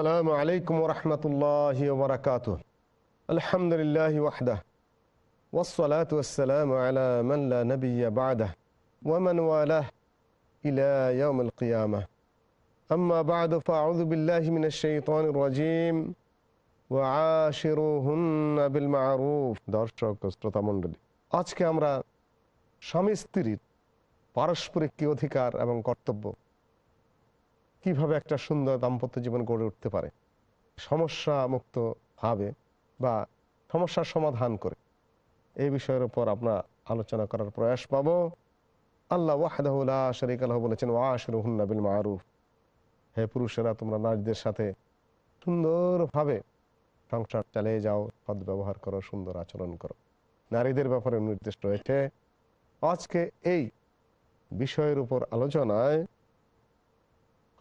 السلام عليكم ورحمة الله وبركاته الحمد لله وحده والصلاة والسلام على من لا نبي بعده ومن والاه إلى يوم القيامة أما بعد فأعوذ بالله من الشيطان الرجيم وعاشروهن بالمعروف দর্শক শ্রোতা মণ্ডলী আজকে আমরা স্বামী স্ত্রীর পারস্পরিক কি অধিকার এবং কর্তব্য কীভাবে একটা সুন্দর দাম্পত্য জীবন গড়ে উঠতে পারে? সমস্যা মুক্ত ভাবে বা সমস্যার সমাধান করে। এই বিষয়ের উপর আমরা আলোচনা করার প্রয়াস পাব। আল্লাহ ওয়াহদাহুল্লাহ শরিক আল্লাহ বলেছেন ওয়াশরুহুন্না বিল মারুফ। হে পুরুষেরা, তোমরা নারীদের সাথে সুন্দরভাবে সংসার চালিয়ে যাও, সদ্ব্যবহার করো, সুন্দর আচরণ করো। নারীদের ব্যাপারে নির্দেশ রয়েছে। আজকে এই বিষয়ের উপর আলোচনায়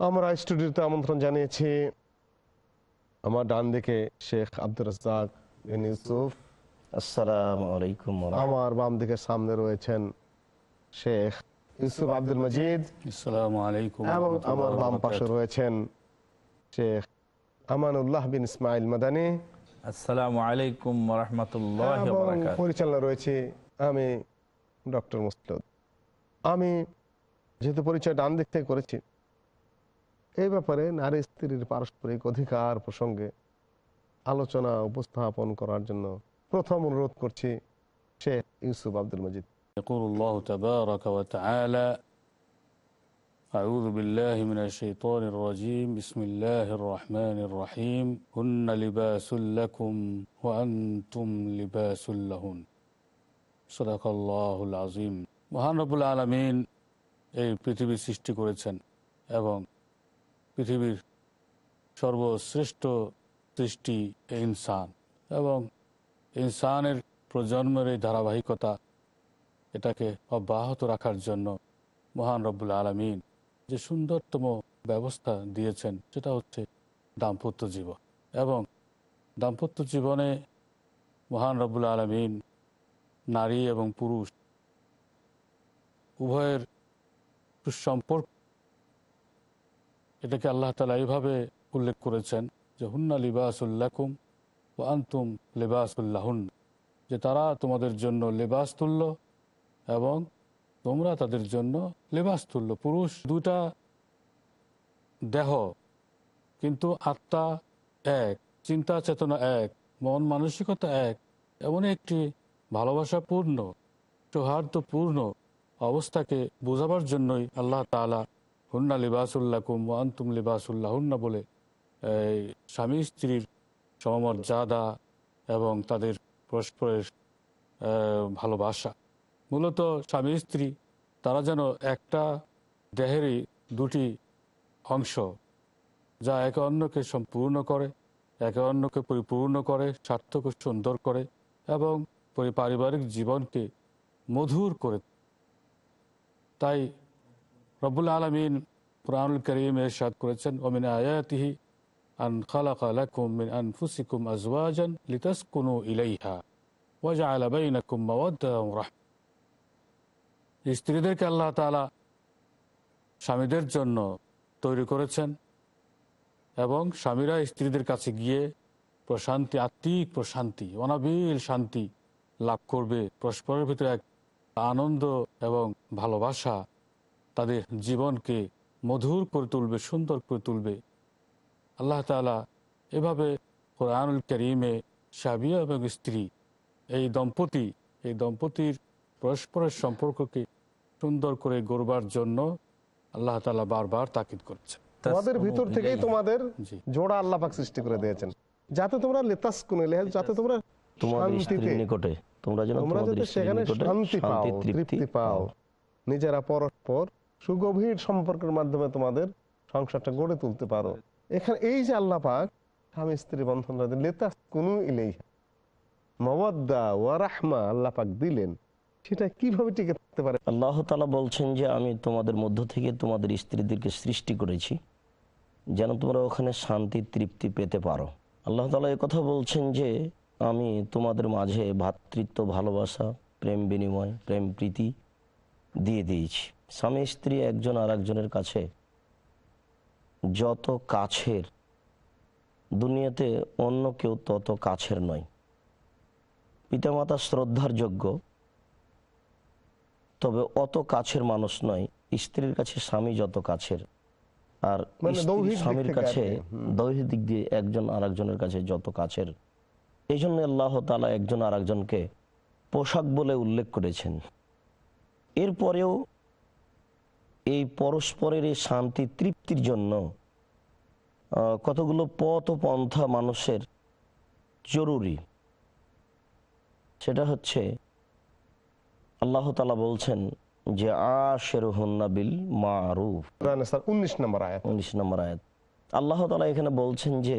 আমরা স্টুডিওতে আমন্ত্রণ জানিয়েছি আমার ডান দিকে শেখ আব্দুর রাজ্জাক বিন ইউসুফ। আসসালামু আলাইকুম আমার বাম দিকে সামনে রয়েছেন শেখ ইউসুফ আব্দুল মজিদ। আসসালামু আলাইকুম এবং আমার বাম পাশে রয়েছেন শেখ আমানুল্লাহ বিন ইসমাইল মাদানী। আসসালামু আলাইকুম রহমতুল্লাহ পরিচালনা রয়েছে আমি ডক্টর মুস্তাদ আমি যেহেতু পরিচয় ডান দিক থেকে করেছি এই ব্যাপারে নারী স্ত্রীর পারস্পরিক অধিকার প্রসঙ্গে আলোচনা উপস্থাপন করার জন্য প্রথম অনুরোধ করছি শেখ ইউসুফ আব্দুল মজিদ يقول الله تبارك وتعالى أعوذ بالله من الشيطان الرجيم بسم الله الرحمن الرحيم هن لباس لكم وأنتم لباس لهن صدق الله العظيم মহান রবুল আলমিন এই পৃথিবী সৃষ্টি করেছেন এবং পৃথিবীর সর্বশ্রেষ্ঠ সৃষ্টি ইনসান। এবং ইনসানের প্রজন্মের এই ধারাবাহিকতা, এটাকে অব্যাহত রাখার জন্য মহান রব্বুল আলমিন যে সুন্দরতম ব্যবস্থা দিয়েছেন, সেটা হচ্ছে দাম্পত্য জীবন। এবং দাম্পত্য জীবনে মহান রব্বুল আলমিন নারী এবং পুরুষ, উভয়ের সুসম্পর্ক এটাকে আল্লাহ তালা এইভাবে উল্লেখ করেছেন যে, হুন্না লিবাসুল্লাকুম ও আন্তুম লিবাসুল্লাহুন যে তারা তোমাদের জন্য লেবাস তুল্য এবং তোমরা তাদের জন্য লেবাস তুল্য। পুরুষ দুটা দেহ, কিন্তু আত্মা এক, চিন্তা চেতনা এক, মন মানসিকতা এক, এমন একটি ভালোবাসাপূর্ণ, সৌহার্দ্যপূর্ণ অবস্থাকে বোঝাবার জন্যই আল্লাহ তালা হুন্না লিবাসুল্লাকুম ও আন্তুম লিবাসুল্লাহ হুন্না বলে স্বামী স্ত্রীর সমমর্যাদা এবং তাদের পরস্পরের ভালোবাসা। মূলত স্বামী স্ত্রী, তারা যেন একটা দেহেরই দুটি অংশ, যা একে অন্যকে সম্পূর্ণ করে, একে অন্যকে পরিপূর্ণ করে সার্থক সুন্দর করে এবং পারিবারিক জীবনকে মধুর করে। তাই রব্বুল আলমিন কোরআনুল করিম এরশাদ করেছেন ওমিন আয়াতিহি আন খালাকা লাকুম মিন আনফুসিকুম আজওয়াজান লিতাসকুনু ইলাইহা ওয়াজআলা বাইনাকুম মাওয়াদ্দাতান ওয়া রাহমা স্ত্রীদেরকে আল্লাহ তাআলা স্বামীদের জন্য তৈরি করেছেন এবং স্বামীরা স্ত্রীদের কাছে গিয়ে প্রশান্তি, আত্মিক প্রশান্তি, অনাবিল শান্তি লাভ করবে। পরস্পরের ভিতরে এক আনন্দ এবং ভালোবাসা তাদের জীবনকে মধুর করে তুলবে সুন্দর করে তুলবে। আল্লাহ তালা এভাবে কোরআনুল করিমে সাবিয়া এবং স্ত্রী এই দম্পতি এই দম্পতির পরস্পরের সম্পর্ককে সুন্দর করে গড়বার জন্য আল্লাহ তালা বারবার তাকিদ করছে। তোমাদের ভিতর থেকেই তোমাদের জোড়া আল্লাহ পাক সৃষ্টি করে দিয়েছেন। যাতে তোমরা লেতাস কোনে যাতে তোমরা তোমাদের শান্তিতে নিকটে তোমরা যেন তোমরা যাতে সেখানে শান্তি পাও তৃপ্তি পাও। নিজেরা পরস্পর সুগভীর সম্পর্কের মাধ্যমে তোমাদের সংসারটা গড়ে তুলতে পারো। এখানে এই যে আল্লাহ পাক স্বামী, স্ত্রী, বন্ধন লেতাস কোনো ইলেই মওয়াদ্দা ওয়া রাহমা আল্লাহ পাক দিলেন। সেটা কীভাবে টিকে থাকতে পারে? আল্লাহ তালা বলছেন যে, আমি তোমাদের মধ্য থেকে তোমাদের স্ত্রীদেরকে সৃষ্টি করেছি, যেন তোমরা ওখানে শান্তি, তৃপ্তি পেতে পারো। আল্লাহ তালা কথা বলছেন যে, আমি তোমাদের মাঝে ভ্রাতৃত্ব ভালোবাসা, প্রেম বিনিময়, প্রেম প্রীতি দিয়ে দিয়েছি। স্বামী স্ত্রী একজন আর একজনের কাছে যত কাছের দুনিয়াতে অন্য কেউ তত কাছের নয়। পিতামাতা শ্রদ্ধার যোগ্য তবে অত কাছের মানুষ নয় স্ত্রীর কাছে স্বামী যত কাছের আর মানে স্বামীর কাছে দৈহিক দিক দিয়ে একজন আর একজনের কাছে যত কাছের। এই জন্য আল্লাহ তালা একজন আর একজনকে পোশাক বলে উল্লেখ করেছেন। এরপরেও এই পরস্পরের এই শান্তি তৃপ্তির জন্য কতগুলো পথ ও পন্থা মানুষের জরুরি। সেটা হচ্ছে আল্লাহ তালা বলছেন যে আশের বিল মারুফ। উনিশ নম্বর আয়াত। উনিশ নম্বর আয়াত। আল্লাহ তালা এখানে বলছেন যে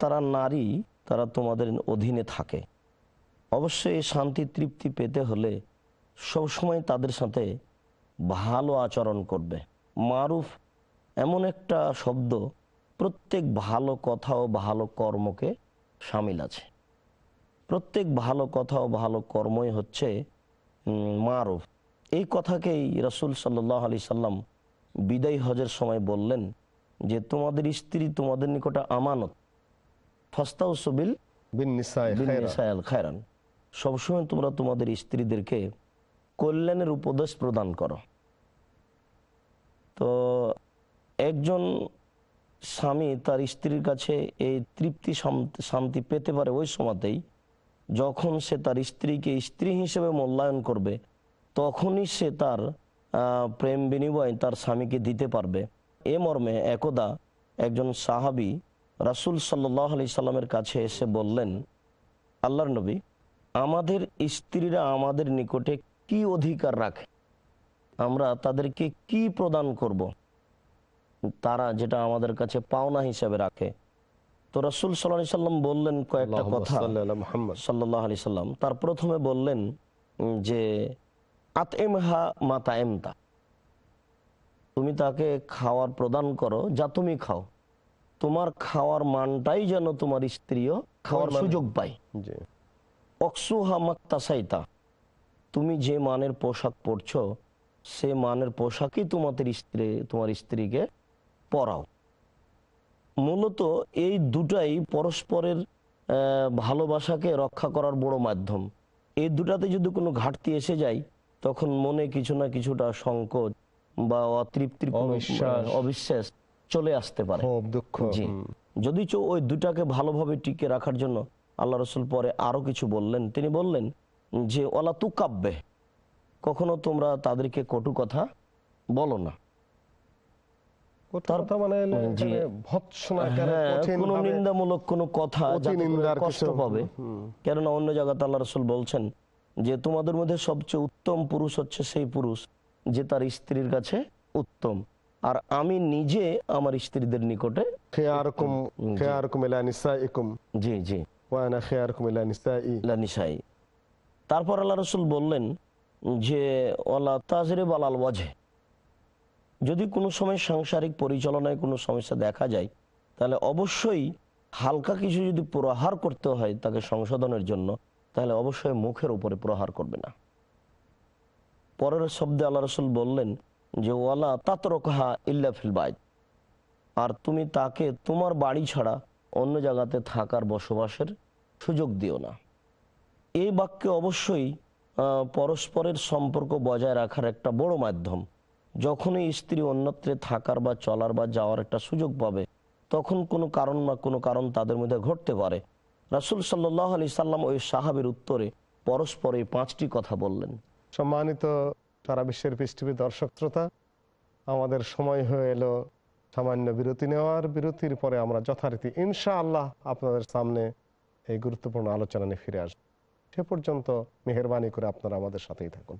তারা নারী তারা তোমাদের অধীনে থাকে। অবশ্যই এই শান্তি তৃপ্তি পেতে হলে সবসময় তাদের সাথে ভালো আচরণ করবে। মারুফ এমন একটা শব্দ প্রত্যেক ভালো কথা ও ভালো কর্মকে সামিল আছে। প্রত্যেক ভালো কথা ও ভালো কর্মই হচ্ছে মারুফ। এই কথাকেই রসুল সাল্লাহ আলি সাল্লাম বিদায় হজের সময় বললেন যে তোমাদের স্ত্রী তোমাদের নিকটে আমানত। ফস্তাউ সবিল খায়রান। সবসময় তোমরা তোমাদের স্ত্রীদেরকে কল্যাণের উপদেশ প্রদান করো। তো একজন স্বামী তার স্ত্রীর কাছে এই তৃপ্তি শান্তি পেতে পারে ওই সময়তেই, যখন সে তার স্ত্রীকে স্ত্রী হিসেবে মূল্যায়ন করবে, তখনই সে তার প্রেম বিনিময় তার স্বামীকে দিতে পারবে। এ মর্মে একদা একজন সাহাবি রাসুল সাল্লাহ আলি সাল্লামের কাছে এসে বললেন, আল্লাহর নবী, আমাদের স্ত্রীরা আমাদের নিকটে কি অধিকার রাখে? আমরা তাদেরকে কি প্রদান করব। তারা যেটা আমাদের কাছে পাওনা হিসেবে রাখে। তো রসুল সাল্লাহ সাল্লাম বললেন কয়েকটা কথা। সাল্লি সাল্লাহ আলি সাল্লাম। তার প্রথমে বললেন যে আত এমহা মাতা এমতা তুমি তাকে খাওয়ার প্রদান করো যা তুমি খাও। তোমার খাওয়ার মানটাই যেন তোমার স্ত্রীও খাওয়ার মান- সুযোগ পায়। অকসুহা মাক্তাসাইতা তুমি যে মানের পোশাক পরছো সে মানের পোশাকই তোমাদের স্ত্রী তোমার স্ত্রীকে পরাও। মূলত এই দুটাই পরস্পরের ভালোবাসাকে রক্ষা করার বড় মাধ্যম। এই দুটাতে যদি কোনো ঘাটতি এসে যায় তখন মনে কিছু না কিছুটা সংকোচ বা অতৃপ্তির অবিশ্বাস। চলে আসতে পারে। দুঃখ যদি চো ওই দুটাকে ভালোভাবে টিকে রাখার জন্য আল্লাহ রসুল পরে আরও কিছু বললেন। তিনি বললেন যে ওলা তু কাব্যে কখনো তোমরা তাদেরকে কটু কথা বলো না। মানে আকারে হ্যাঁ, কঠিন কোনো ভাবে- নিন্দামূলক কোনো কথা অতি যাতে করে নিন্দার কষ্ট পাবে। কেননা অন্য জায়গাতে আল্লাহ রসুল বলছেন যে তোমাদের মধ্যে সবচেয়ে উত্তম পুরুষ হচ্ছে সেই পুরুষ যে তার স্ত্রীর কাছে উত্তম। আর আমি নিজে আমার স্ত্রীদের নিকটে জি। জি তারপর আল্লাহ রসুল বললেন যে ওলা তাজরে বালাল ওয়াজে যদি কোনো সময় সাংসারিক পরিচালনায় কোনো সমস্যা দেখা যায়, তাহলে অবশ্যই হালকা কিছু যদি প্রহার করতে হয় তাকে সংশোধনের জন্য, তাহলে অবশ্যই মুখের উপরে প্রহার করবে না। পরের শব্দে আল্লাহ রসুল বললেন যে, ওয়ালা তাতরকহা ইল্লা ফিল বাইত। আর তুমি তাকে তোমার বাড়ি ছাড়া অন্য জায়গাতে থাকার বসবাসের সুযোগ দিও না। এই বাক্যে অবশ্যই পরস্পরের সম্পর্ক বজায় রাখার একটা বড় মাধ্যম। যখনই স্ত্রী অন্যত্রে থাকার বা চলার বা যাওয়ার একটা সুযোগ পাবে, তখন কোনো কারণ বা কোনো কারণ তাদের মধ্যে ঘটতে পারে। রাসুল সাল্লাহ আলি সাল্লাম ওই সাহাবের উত্তরে পরস্পর পাঁচটি কথা বললেন। সম্মানিত সারা বিশ্বের পৃষ্ঠপী দর্শক শ্রোতা, আমাদের সময় হয়ে এলো। সামান্য বিরতি নেওয়ার বিরতির পরে আমরা যথারীতি ইনশা আল্লাহ আপনাদের সামনে এই গুরুত্বপূর্ণ আলোচনা নিয়ে ফিরে আসব। সে পর্যন্ত মেহরবানি করে আপনারা আমাদের সাথেই থাকুন।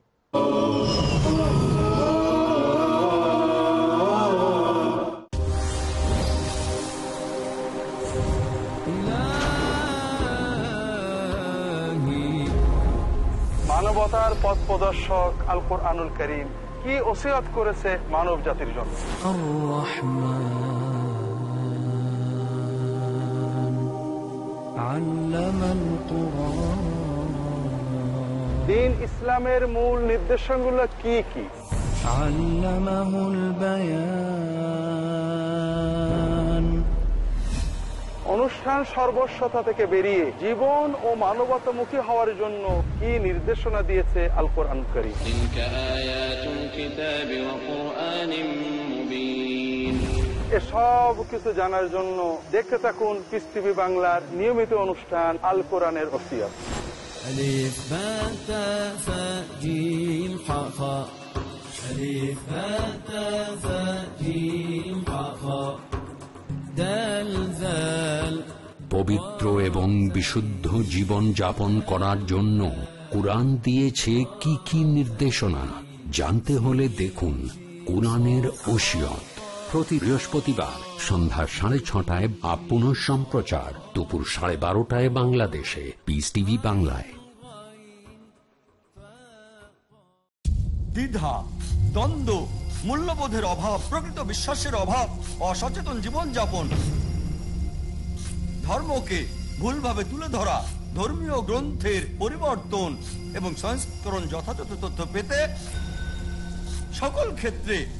মানবতার পথ প্রদর্শক আল কোরআনুল করিম কি ওসিয়ত করেছে মানব জাতির জন্য? দিন ইসলামের মূল নির্দেশনগুলো কি কি? অনুষ্ঠান সর্বস্বতা থেকে বেরিয়ে জীবন ও মানবতামুখী হওয়ার জন্য কি নির্দেশনা দিয়েছে আল কোরআন করি কিছু জানার জন্য দেখতে থাকুন পিস টিভি বাংলার নিয়মিত অনুষ্ঠান আল কোরআনের অসিয়াত ألف باء تاء ثاء جيم حاء خاء ألف باء تاء ثاء جيم حاء خاء دال ذال পবিত্র এবং বিশুদ্ধ জীবন যাপন করার জন্য কোরআন দিয়েছে কি কি নির্দেশনা জানতে হলে দেখুন কোরআনের ওসিয়ত প্রতি বৃহস্পতিবার সন্ধ্যা সাড়ে ছটায় বা পুনঃ সম্প্রচার দুপুর সাড়ে বারোটায় বাংলাদেশে। পিস টিভি বাংলায়। দ্বিধা, দ্বন্দ্ব, মূল্যবোধের অভাব, প্রকৃত বিশ্বাসের অভাব, অসচেতন জীবনযাপন। ধর্মকে ভুলভাবে তুলে ধরা, ধর্মীয় গ্রন্থের পরিবর্তন এবং সংস্করণ যথাযথ তথ্য পেতে সকল ক্ষেত্রে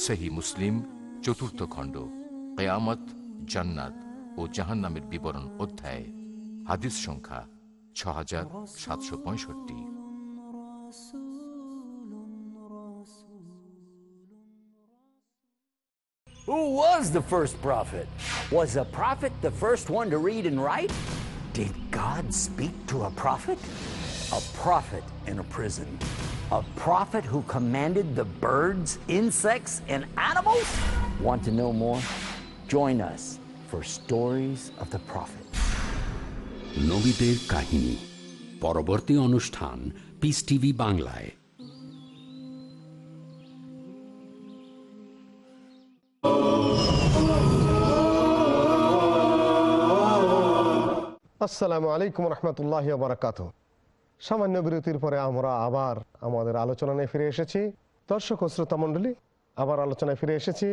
সেহি মুসলিম চতুর্থ খণ্ড কেয়ামত জান্নাত ও জাহান্নামের বিবরণ অধ্যায় হাদিস সংখ্যা ছ হাজার সাতশো পঁয়ষট্টি Who was the first prophet? Was a prophet the first one to read and write? Did God speak to a prophet? A prophet in a prison. A prophet who commanded the birds, insects, and animals? Want to know more? Join us for Stories of the Prophet. নবীদের কাহিনী পরবর্তী অনুষ্ঠান piece TV বাংলায় আসসালামু আলাইকুম রহমতুল্লাহ বারাকাত সামান্য বিরতির পরে আমরা আবার আমাদের আলোচনা নিয়ে ফিরে এসেছি। দর্শক ও শ্রোতা মণ্ডলী, আবার আলোচনায় ফিরে এসেছি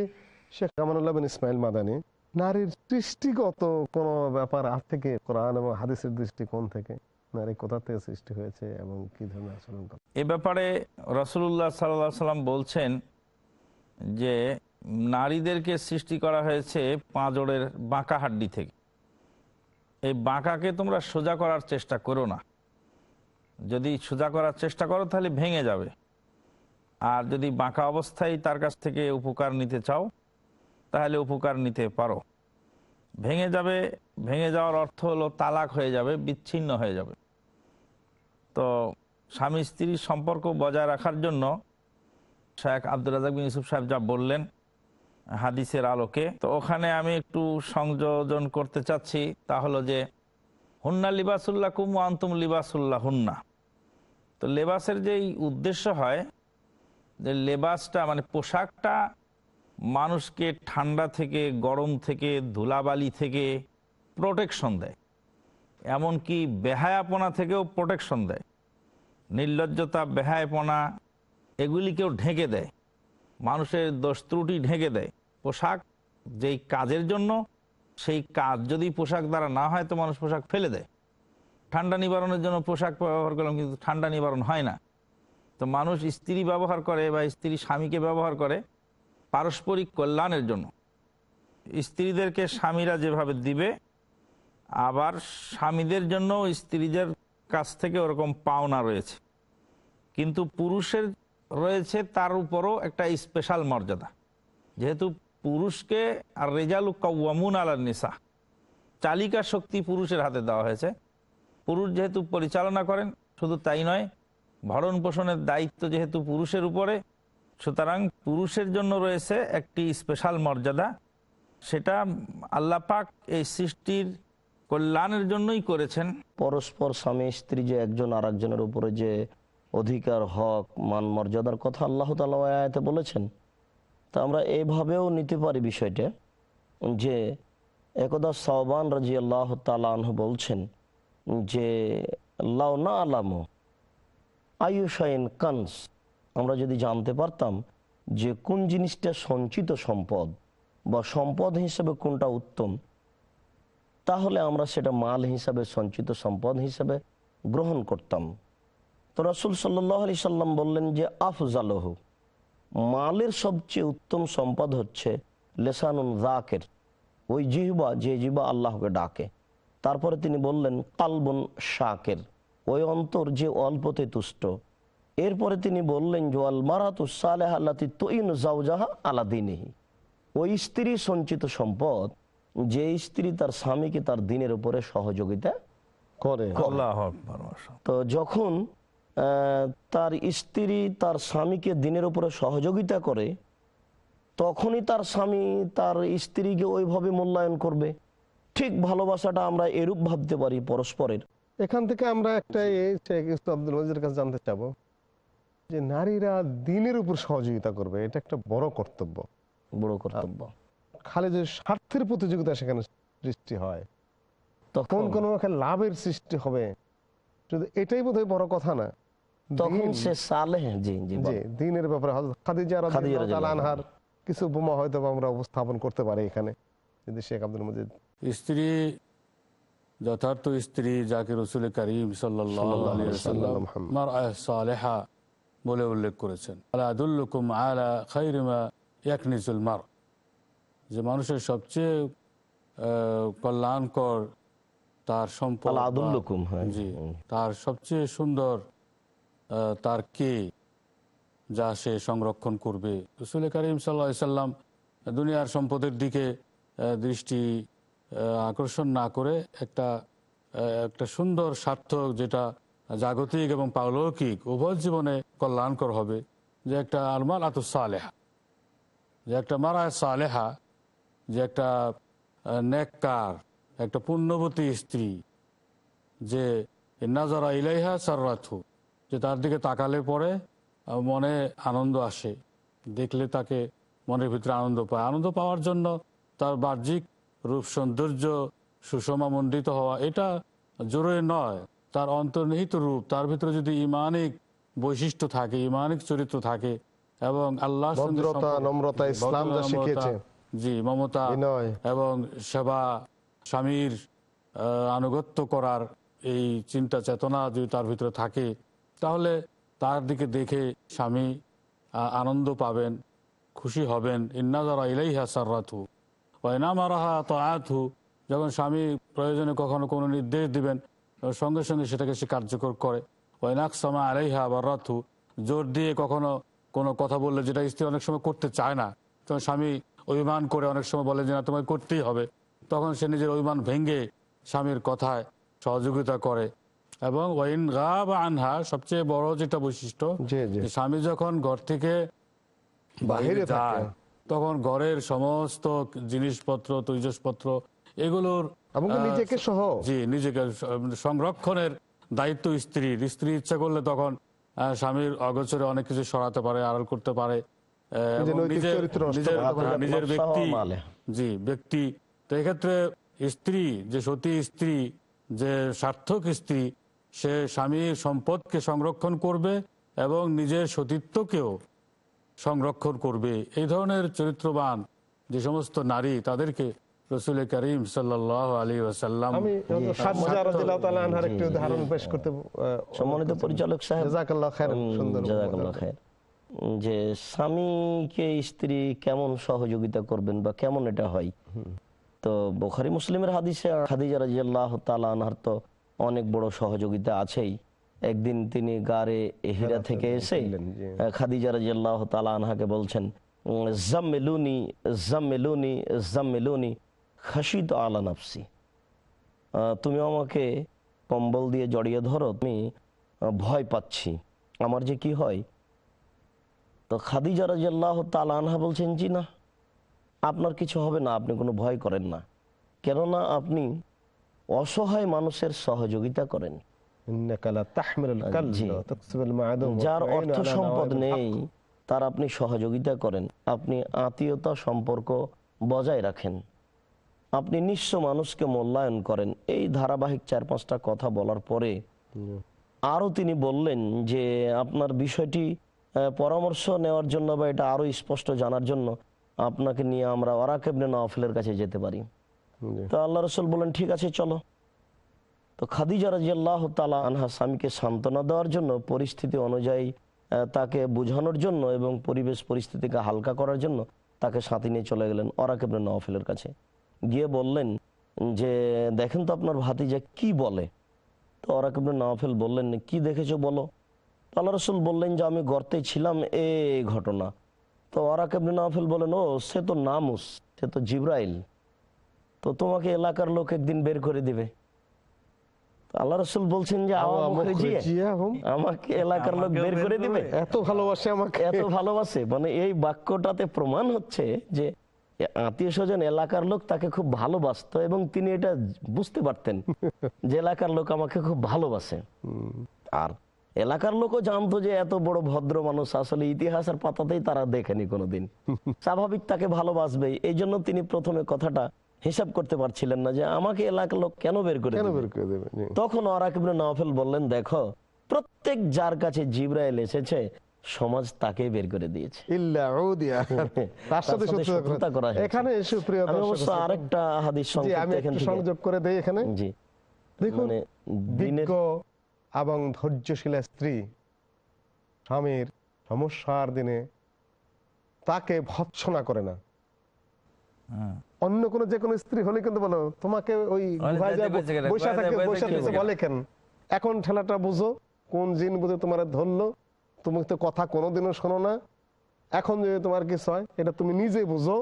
শেখ কামানুল্লাহ বিন ইসমাইল মাদানী। নারীর সৃষ্টিগত কোনো ব্যাপার আজ থেকে কোরআন এবং হাদিসের দৃষ্টিকোণ থেকে নারী কোথা থেকে সৃষ্টি হয়েছে এবং কি ধরনের আচরণ করে? এ ব্যাপারে রসুল্লাহ সাল্লাহ সাল্লাম বলছেন যে, নারীদেরকে সৃষ্টি করা হয়েছে পাঁজরের বাঁকা হাড্ডি থেকে। এই বাঁকাকে তোমরা সোজা করার চেষ্টা করো না। যদি সোজা করার চেষ্টা করো, তাহলে ভেঙে যাবে। আর যদি বাঁকা অবস্থায় তার কাছ থেকে উপকার নিতে চাও, তাহলে উপকার নিতে পারো। ভেঙে যাবে, ভেঙে যাওয়ার অর্থ হলো তালাক হয়ে যাবে, বিচ্ছিন্ন হয়ে যাবে। তো স্বামী স্ত্রীর সম্পর্ক বজায় রাখার জন্য শেখ আব্দুল রাজাক বিন ইউসুফ সাহেব যা বললেন হাদিসের আলোকে, তো ওখানে আমি একটু সংযোজন করতে চাচ্ছি। তা হলো যে, হুন্না লিবাসুল্লাহ কুম আন্তুম লিবাসুল্লাহ হুন্না তো লেবাসের যেই উদ্দেশ্য হয়, যে লেবাসটা মানে পোশাকটা মানুষকে ঠান্ডা থেকে, গরম থেকে, ধুলাবালি থেকে প্রোটেকশন দেয়। এমনকি বেহায়াপনা থেকেও প্রোটেকশন দেয়। নির্লজ্জতা, বেহায়াপনা এগুলিকেও ঢেকে দেয়। মানুষের দোষ ত্রুটি ঢেকে দেয়। পোশাক যেই কাজের জন্য, সেই কাজ যদি পোশাক দ্বারা না হয় তো মানুষ পোশাক ফেলে দেয়। ঠান্ডা নিবারণের জন্য পোশাক ব্যবহার করলাম, কিন্তু ঠান্ডা নিবারণ হয় না। তো মানুষ স্ত্রী ব্যবহার করে বা স্ত্রী স্বামীকে ব্যবহার করে পারস্পরিক কল্যাণের জন্য। স্ত্রীদেরকে স্বামীরা যেভাবে দিবে, আবার স্বামীদের জন্য স্ত্রীদের কাছ থেকে ওরকম পাওনা রয়েছে। কিন্তু পুরুষের রয়েছে, তার উপরও একটা স্পেশাল মর্যাদা। যেহেতু পুরুষকে আর রেজালু কাউয়ামুন আলার নিসা, চালিকা শক্তি পুরুষের হাতে দেওয়া হয়েছে। পুরুষ যেহেতু পরিচালনা করেন, শুধু তাই নয়, ভরণ পোষণের দায়িত্ব যেহেতু পুরুষের উপরে, সুতরাং পুরুষের জন্য রয়েছে একটি স্পেশাল মর্যাদা। সেটা আল্লাহ পাক এই সৃষ্টির কল্যাণের জন্যই করেছেন। পরস্পর স্বামী, স্ত্রী যে একজন আর একজনের উপরে যে অধিকার, হক, মান, মর্যাদার কথা আল্লাহ তালা আয়াতে বলেছেন, তা আমরা এইভাবেও নিতে পারি বিষয়টা যে একদা সাহবান রাজি আল্লাহ তালাহ বলছেন যে, লাউ না আলামো আয়ুষাইন কানস? আমরা যদি জানতে পারতাম যে, কোন জিনিসটা সঞ্চিত সম্পদ বা সম্পদ হিসেবে কোনটা উত্তম, তাহলে আমরা সেটা মাল হিসাবে, সঞ্চিত সম্পদ হিসাবে গ্রহণ করতাম। তো রসুল সাল্লাহ আলি সাল্লাম বললেন যে, আফজালহ, মালের সবচেয়ে উত্তম সম্পদ হচ্ছে লেসানুন জাকের ওই জিহবা, যে জিবা আল্লাহকে ডাকে। তারপরে তিনি বললেন কালবন শাকের ওই অন্তর যে অল্পতে তুষ্ট। এরপরে তিনি বললেন আল মারাতুসালেহ আল্লাতি তৈন জাউজাহা আলাদিনেহি ওই স্ত্রী সঞ্চিত সম্পদ যে স্ত্রী তার স্বামীকে তার দিনের উপরে সহযোগিতা করে। তো যখন তার স্ত্রী তার স্বামীকে দিনের উপরে সহযোগিতা করে তখনই তার স্বামী তার স্ত্রীকে ওইভাবে মূল্যায়ন করবে। ঠিক ভালোবাসাটা আমরা এরূপ ভাবতে পারি পরস্পরের। এখান থেকে আমরা একটা শেখ আব্দুল মজিদের কাছে জানতে চাবো যে নারীরা দিনের উপর সহযোগিতা করবে এটা একটা বড় কর্তব্য। বড় কর্তব্য। খালি যে স্বার্থের প্রতিযোগিতা সেখানে সৃষ্টি হয়। তখন কোন একটা লাভের সৃষ্টি হবে শুধু এটাই বোধহয় বড় কথা না। তখন সে সালেহ জি জি জি দিনের ব্যাপারে খাদিজা রাদিয়াল্লাহু তাআলা আনহার কিছু বোমা হয়তো আমরা উপস্থাপন করতে পারি এখানে। যদি শেখ আব্দুল মজিদ স্ত্রী যথার্থ স্ত্রী যাকে রসুল করিম সালেহা বলে উল্লেখ করেছেন। আলাদুল্লুকুম আলা খাইরিমা ইয়াকনিজুল মার যে মানুষের সবচেয়ে কল্যাণকর তার সম্পদ হ্যাঁ। জি তার সবচেয়ে সুন্দর তার কে যা সে সংরক্ষণ করবে। রসুল করিম সাল্লা সাল্লাম দুনিয়ার সম্পদের দিকে দৃষ্টি আকর্ষণ না করে একটা একটা সুন্দর সার্থক যেটা জাগতিক এবং পারলৌকিক উভয় জীবনে কল্যাণকর হবে, যে একটা আলমাল আতুসালেহা যে একটা মারায় সালেহা, যে একটা নেককার, একটা পুণ্যবতী স্ত্রী, যে নাজারা ইলাইহা সাররাথু, যে তার দিকে তাকালে পরে মনে আনন্দ আসে, দেখলে তাকে মনের ভিতরে আনন্দ পায়। আনন্দ পাওয়ার জন্য তার বাহ্যিক রূপ সৌন্দর্য সুষমা মণ্ডিত হওয়া এটা জরুরি নয়। তার অন্তর্নিহিত রূপ তার ভিতরে যদি ইমানিক বৈশিষ্ট্য থাকে ইমানিক চরিত্র থাকে এবং আল্লাহ নম্রতা, ইসলাম জি মমতা এবং সেবা স্বামীর আনুগত্য করার এই চিন্তা চেতনা যদি তার ভিতরে থাকে তাহলে তার দিকে দেখে স্বামী আনন্দ পাবেন খুশি হবেন। ইন্নাজারা ইলাইহা সাররাথু ওয়াইনামারাহা তাআতহু যখন স্বামী প্রয়োজনে কখনো কোনো নির্দেশ দিবেন সঙ্গে সঙ্গে সেটাকে সে কার্যকর করে। ওয়াইনাকসামা আলাইহা বারাথু জোর দিয়ে কখনো কোনো কথা বললে যেটা স্ত্রী অনেক সময় করতে চায় না। তখন স্বামী অভিমান করে অনেক সময় বলে যে না তোমায় করতেই হবে। তখন সে নিজের অভিমান ভেঙে স্বামীর কথায় সহযোগিতা করে। এবং ওয়াইন গা বা আনহা সবচেয়ে বড় যেটা বৈশিষ্ট্য স্বামী যখন ঘর থেকে বাহিরে বাইরে যায় থাকে। তখন ঘরের সমস্ত জিনিসপত্র তৈজসপত্র এগুলোর নিজেকে সহ। জি নিজেকে সংরক্ষণের দায়িত্ব স্ত্রীর। স্ত্রী ইচ্ছা করলে তখন স্বামীর অগোচরে অনেক কিছু সরাতে পারে আড়াল করতে পারে নিজের ব্যক্তি। জি ব্যক্তি। তো এক্ষেত্রে স্ত্রী যে সতী স্ত্রী যে সার্থক স্ত্রী সে স্বামীর সম্পদকে সংরক্ষণ করবে এবং নিজের সতীত্বকেও সংরক্ষণ করবে। এই ধরনের চরিত্রবান যে সমস্ত নারী তাদেরকে রসুল করিম সাল্লাহ আলী ওসাল্লাম আমি খাদিজা রাদিয়াল্লাহু তাআলা আনহার একটি উদাহরণ পেশ করতে সম্মানিত পরিচালক সাহেব। জাযাকাল্লাহ খাইরান, উম, সুন্দর জাযাকাল্লাহ যে স্বামীকে স্ত্রী কেমন সহযোগিতা করবেন বা কেমন এটা হয়? তো বোখারি মুসলিমের হাদিসে খাদিজা রাজিয়াল্লাহ তালা আনহার তো অনেক বড় সহযোগিতা আছেই। একদিন তিনি গারে হীরা থেকে এসে খাদিজা রাজিয়াল্লাহ তালা আনহাকে বলছেন উম, জাম্মেলুনি জাম্মেলুনি জাম্মেলুনি খাসিদ আলা নাফসি। তুমি আমাকে কম্বল দিয়ে জড়িয়ে ধরো তুমি ভয় পাচ্ছি। আমার যে কি হয়? তো খাদিজা রাজিয়াল্লাহ তালা আনহা বলছেন জি না আপনার কিছু হবে না আপনি কোনো ভয় করেন না। কেননা আপনি অসহায় মানুষের সহযোগিতা করেন। যার অর্থ সম্পদ নেই তার আপনি সহযোগিতা করেন আপনি আত্মীয়তা সম্পর্ক বজায় রাখেন আপনি নিঃস্ব মানুষকে মূল্যায়ন করেন। এই ধারাবাহিক চার পাঁচটা কথা বলার পরে আরও তিনি বললেন যে আপনার বিষয়টি পরামর্শ নেওয়ার জন্য বা এটা আরও স্পষ্ট জানার জন্য আপনাকে নিয়ে আমরা ওরাকেবনে নওয়াফেলের কাছে যেতে পারি। তো আল্লাহ রসুল বলেন ঠিক আছে চলো। তো খাদিজা রাজিয়াল্লাহ তালা আনহা স্বামীকে সান্ত্বনা দেওয়ার জন্য, পরিস্থিতি অনুযায়ী তাকে বোঝানোর জন্য এবং পরিবেশ পরিস্থিতিকে হালকা করার জন্য তাকে সাথে নিয়ে চলে গেলেন অরাকেবনে নওয়াফেলের কাছে। গিয়ে বললেন যে, দেখেন তো আপনার ভাতিজা কি বলে? তো অরাকেবনে নওয়াফেল বললেন, কি দেখেছ বলো? আল্লাহ রসুল বললেন যে, আমি গর্তে ছিলাম এই ঘটনা। তো অরাকেবনে নওয়াফেল বলেন ও, সে তো নামুস, সে তো জিব্রাইল। তো তোমাকে এলাকার লোক একদিন বের করে দিবে। আল্লাহ রসুল বলছেন যে। আমাকে এলাকার লোক বের করে দিবে। এত ভালোবাসে আমাকে। এত ভালোবাসে। মানে এই বাক্যটাতে প্রমাণ হচ্ছে যে আত্মীয় স্বজন এলাকার লোক তাকে খুব ভালোবাসতো এবং তিনি এটা বুঝতে পারতেন যে এলাকার লোক আমাকে খুব ভালোবাসে। আর এলাকার লোকও জানতো যে এত বড় ভদ্র মানুষ আসলে ইতিহাসের পাতাতেই তারা দেখেনি কোনোদিন। স্বাভাবিক তাকে ভালোবাসবে এই জন্য তিনি প্রথমে কথাটা হিসাব করতে পারছিলেন না যে আমাকে এলাকার লোক কেন বের করে কেন বের করে দেবে? তখন ওরাকিবনে নওয়াফেল বললেন দেখো প্রত্যেক যার কাছে জিব্রাইল এসেছে সমাজ তাকে বের করে দিয়েছে। এখানে আরেকটা হাদিস সংযোগ করে দেই এখানে। জি। দেখুন মানে এবং ধৈর্যশীলা স্ত্রী স্বামীর সমস্যার দিনে তাকে ভৎসনা করে না। হ্যাঁ। অন্য কোন যে কোনো স্ত্রী হলে কিন্তু বলো তোমাকে ওই? বৈশা থাকে বৈশা? বলে কেন? এখন ঠেলাটা বুঝো কোন জিন বুঝে তোমার ধরলো? তুমি তো কথা কোনোদিনও শোনো না। এখন যদি তোমার কিছু হয় এটা তুমি নিজে বুঝো।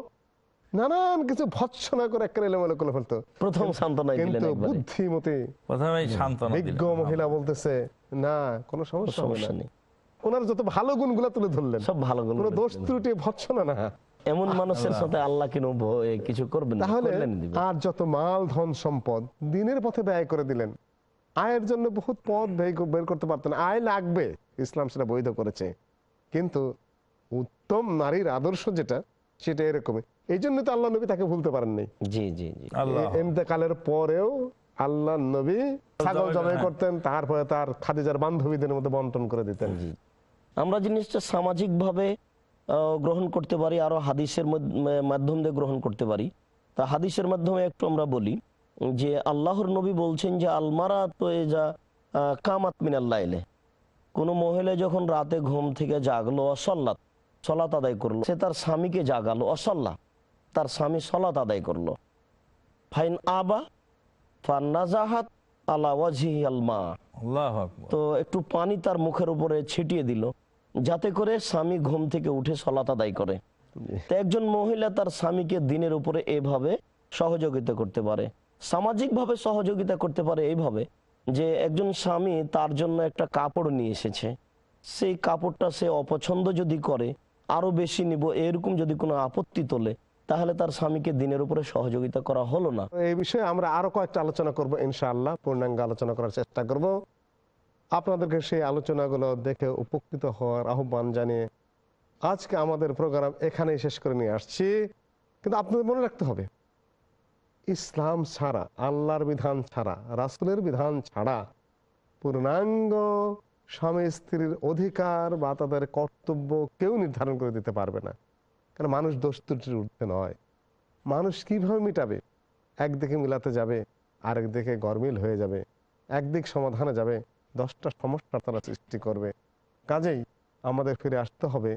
নানান কিছু ভৎসনা করে একটা এলোমেলো করে ফেলতো। প্রথম সান্ত্বনা কিন্তু বুদ্ধিমতী প্রথমেই সান্ত্বনা দিলেন। বিজ্ঞ মহিলা বলতেছে না কোনো সমস্যা সমস্যা নেই। ওনার যত ভালো গুণগুলো তুলে ধরলেন সব ভালো গুণ দোষ ত্রুটি ভৎসনা না। এমন মানুষের সাথে আল্লাহ কিনো কিছু করবেন তাহলে আর যত মাল ধন সম্পদ দিনের পথে ব্যয় করে দিলেন আয়ের জন্য বহুত পথ বের করতে পারতেন। আয় লাগবে ইসলাম সেটা বৈধ করেছে। কিন্তু উত্তম নারীর আদর্শ যেটা সেটা এরকমই। এই জন্য তো আল্লাহ নবী তাকে ভুলতে পারেননি। জি জি জি। আল্লাহ। এ- পরেও আল্লাহ নবী ছাগল জবাই করতেন তারপরে তার খাদিজার বান্ধবীদের মধ্যে বন্টন করে দিতেন। জি। আমরা জিনিসটা সামাজিকভাবে গ্রহণ করতে পারি আরও হাদিসের মাধ্যম দিয়ে গ্রহণ করতে পারি। তা হাদিসের মাধ্যমে একটু আমরা বলি যে আল্লাহর নবী বলছেন যে আলমারা তো এ যা কামাত মিনাল্লাহ এলে কোনো মহিলা যখন রাতে ঘুম থেকে জাগলো অসল্লাত সলাত আদায় করল সে তার স্বামীকে জাগালো অসল্লা তার স্বামী সলাত আদায় করল। ফাইন আবা ফান্নাজাহাত আলা ওয়াজহি আলমা। আল্লাহ তো একটু পানি তার মুখের উপরে ছিটিয়ে দিল। যাতে করে স্বামী ঘুম থেকে উঠে সলাত আদায় করে। একজন মহিলা তার স্বামীকে দিনের উপরে এভাবে সহযোগিতা করতে পারে। সামাজিকভাবে সহযোগিতা করতে পারে এইভাবে যে একজন স্বামী তার জন্য একটা কাপড় নিয়ে এসেছে। সেই কাপড়টা সে অপছন্দ যদি করে, আরও বেশি নিব, এরকম যদি কোনো আপত্তি তোলে, তাহলে তার স্বামীকে দিনের উপরে সহযোগিতা করা হলো না। এই বিষয়ে আমরা আরও কয়েকটা আলোচনা করব ইনশাআল্লাহ, পূর্ণাঙ্গ আলোচনা করার চেষ্টা করব। আপনাদেরকে সেই আলোচনাগুলো দেখে উপকৃত হওয়ার আহ্বান জানিয়ে আজকে আমাদের প্রোগ্রাম এখানেই শেষ করে নিয়ে আসছি। কিন্তু আপনাদের মনে রাখতে হবে, ইসলাম ছাড়া, আল্লাহর বিধান ছাড়া, রাসুলের বিধান ছাড়া পূর্ণাঙ্গ স্বামী স্ত্রীর অধিকার বা তাদের কর্তব্য কেউ নির্ধারণ করে দিতে পারবে না। কারণ মানুষ দোষ ত্রুটির ঊর্ধ্বে নয়। মানুষ কীভাবে মিটাবে? একদিকে মিলাতে যাবে আরেক দিকে গরমিল হয়ে যাবে, একদিক সমাধানে যাবে। দশটা সমস্যা তারা সৃষ্টি করবে। কাজেই আমাদের ফিরে আসতে হবে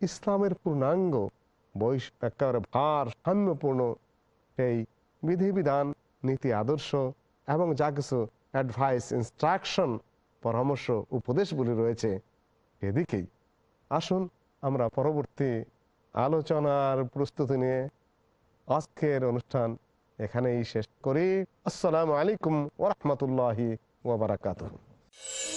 ইসলামের পূর্ণাঙ্গ বৈশ একেবারে ভার সাম্যপূর্ণ সেই বিধিবিধান, নীতি আদর্শ এবং যা কিছু অ্যাডভাইস ইনস্ট্রাকশন পরামর্শ, উপদেশগুলি রয়েছে এদিকেই। আসুন আমরা পরবর্তী আলোচনার প্রস্তুতি নিয়ে আজকের অনুষ্ঠান এখানেই শেষ করি। আসসালামু আলাইকুম ওরহমতুল্লাহি ওবরাকাত you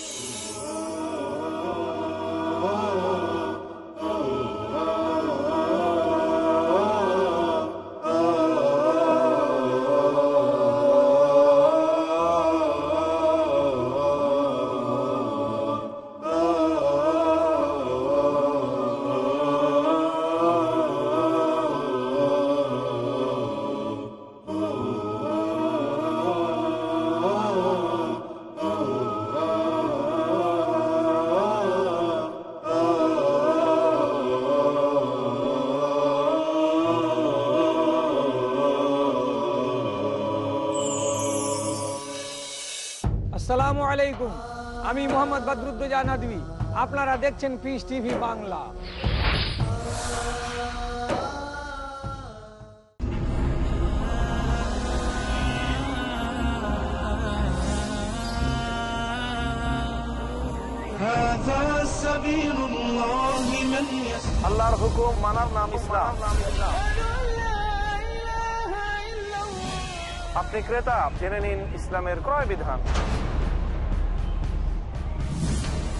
আসসালামু আলাইকুম। আমি মোহাম্মদ বদরুদ্দোজা আপনারা দেখছেন পিস টিভি বাংলা। আল্লাহর হুকুম মানার নাম ইসলাম। আপনি ক্রেতা, জেনে নিন ইসলামের ক্রয় বিধান।